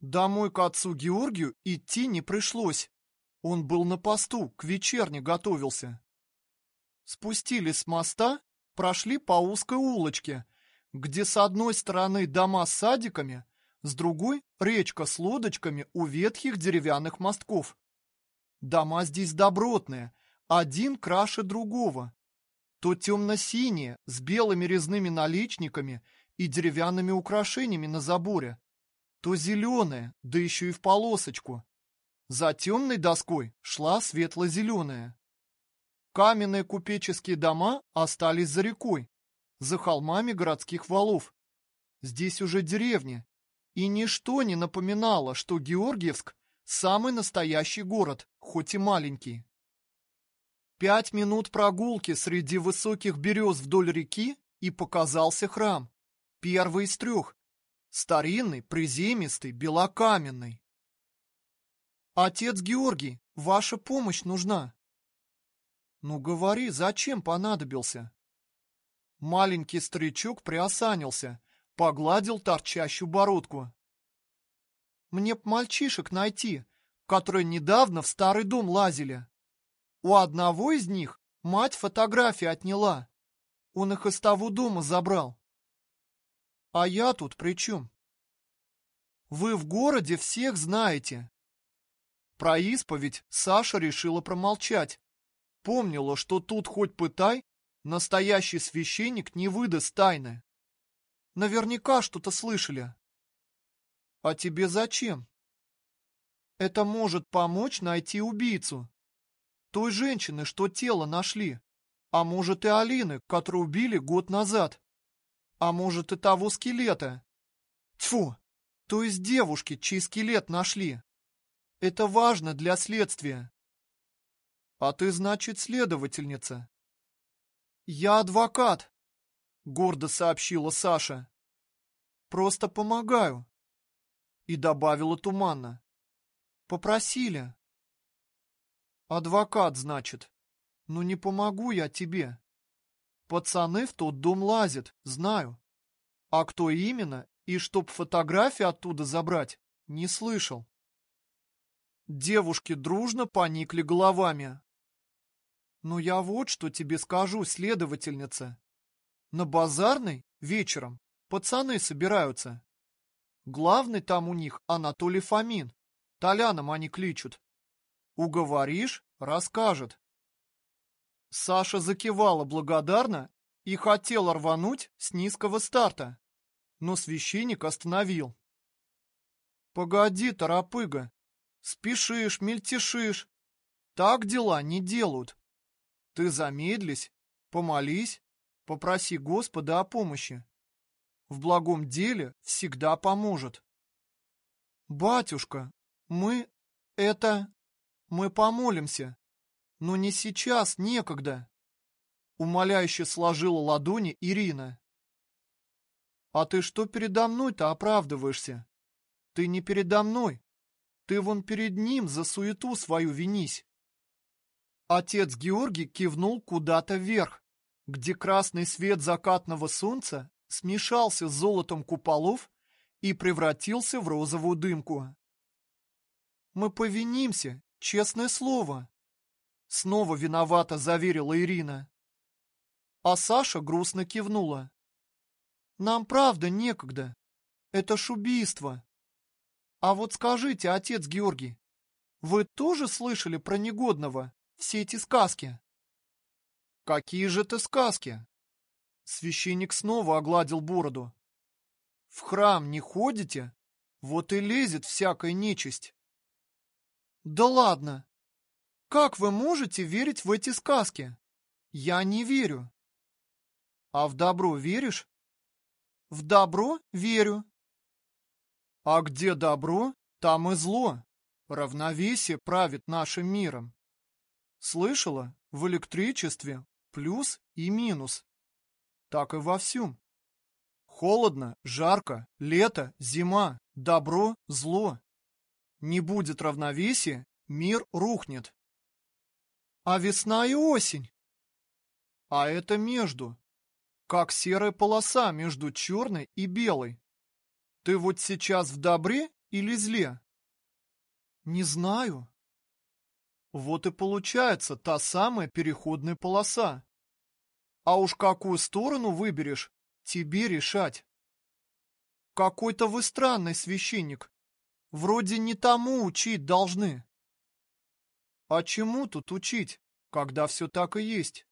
Домой к отцу Георгию идти не пришлось. Он был на посту, к вечерне готовился. Спустились с моста, прошли по узкой улочке, где с одной стороны дома с садиками, с другой — речка с лодочками у ветхих деревянных мостков. Дома здесь добротные, один краше другого. То темно-синие, с белыми резными наличниками и деревянными украшениями на заборе, то зеленое, да еще и в полосочку. За темной доской шла светло-зеленая. Каменные купеческие дома остались за рекой, за холмами городских валов. Здесь уже деревня, и ничто не напоминало, что Георгиевск – самый настоящий город, хоть и маленький. Пять минут прогулки среди высоких берез вдоль реки, и показался храм. Первый из трех. Старинный, приземистый, белокаменный. «Отец Георгий, ваша помощь нужна». «Ну говори, зачем понадобился?» Маленький старичок приосанился, погладил торчащую бородку. «Мне б мальчишек найти, которые недавно в старый дом лазили. У одного из них мать фотографии отняла. Он их из того дома забрал. А я тут при чем? Вы в городе всех знаете. Про исповедь Саша решила промолчать. Помнила, что тут хоть пытай, настоящий священник не выдаст тайны. Наверняка что-то слышали. А тебе зачем? Это может помочь найти убийцу. Той женщины, что тело нашли. А может и Алины, которую убили год назад. А может и того скелета. Тьфу, то есть девушки, чей скелет нашли. Это важно для следствия. А ты, значит, следовательница. Я адвокат, гордо сообщила Саша. Просто помогаю. И добавила туманно. Попросили. Адвокат, значит. Ну не помогу я тебе. Пацаны в тот дом лазят, знаю. А кто именно и чтоб фотографии оттуда забрать, не слышал. Девушки дружно поникли головами. Ну я вот что тебе скажу, следовательница. На базарной вечером пацаны собираются. Главный там у них Анатолий Фомин. Толяном они кличут. Уговоришь — расскажет. Саша закивала благодарно и хотела рвануть с низкого старта, но священник остановил. «Погоди, торопыга, спешишь, мельтешишь, так дела не делают. Ты замедлись, помолись, попроси Господа о помощи. В благом деле всегда поможет. Батюшка, мы это... Мы помолимся. Но не сейчас, некогда. Умоляюще сложила ладони Ирина. А ты что передо мной-то оправдываешься? Ты не передо мной. Ты вон перед ним за суету свою винись. Отец Георгий кивнул куда-то вверх, где красный свет закатного солнца смешался с золотом куполов и превратился в розовую дымку. Мы повинимся, честное слово. Снова виновата, заверила Ирина. А Саша грустно кивнула. Нам правда некогда. Это ж убийство. А вот скажите, отец Георгий, вы тоже слышали про негодного все эти сказки? Какие же это сказки? Священник снова огладил бороду. В храм не ходите? Вот и лезет всякая нечисть. Да ладно. Как вы можете верить в эти сказки? Я не верю. А в добро веришь? В добро верю. А где добро, там и зло. Равновесие правит нашим миром. Слышала? В электричестве плюс и минус. Так и во всем. Холодно, жарко, лето, зима, добро, зло. Не будет равновесия, мир рухнет. А весна и осень? А это между. Как серая полоса между черной и белой. Ты вот сейчас в добре или зле? Не знаю. Вот и получается та самая переходная полоса. А уж какую сторону выберешь, тебе решать. Какой-то вы странный священник. Вроде не тому учить должны. А чему тут учить, когда все так и есть?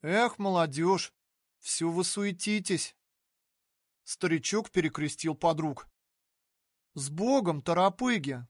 Эх, молодежь, все вы суетитесь. Старичок перекрестил подруг. С Богом, торопыги!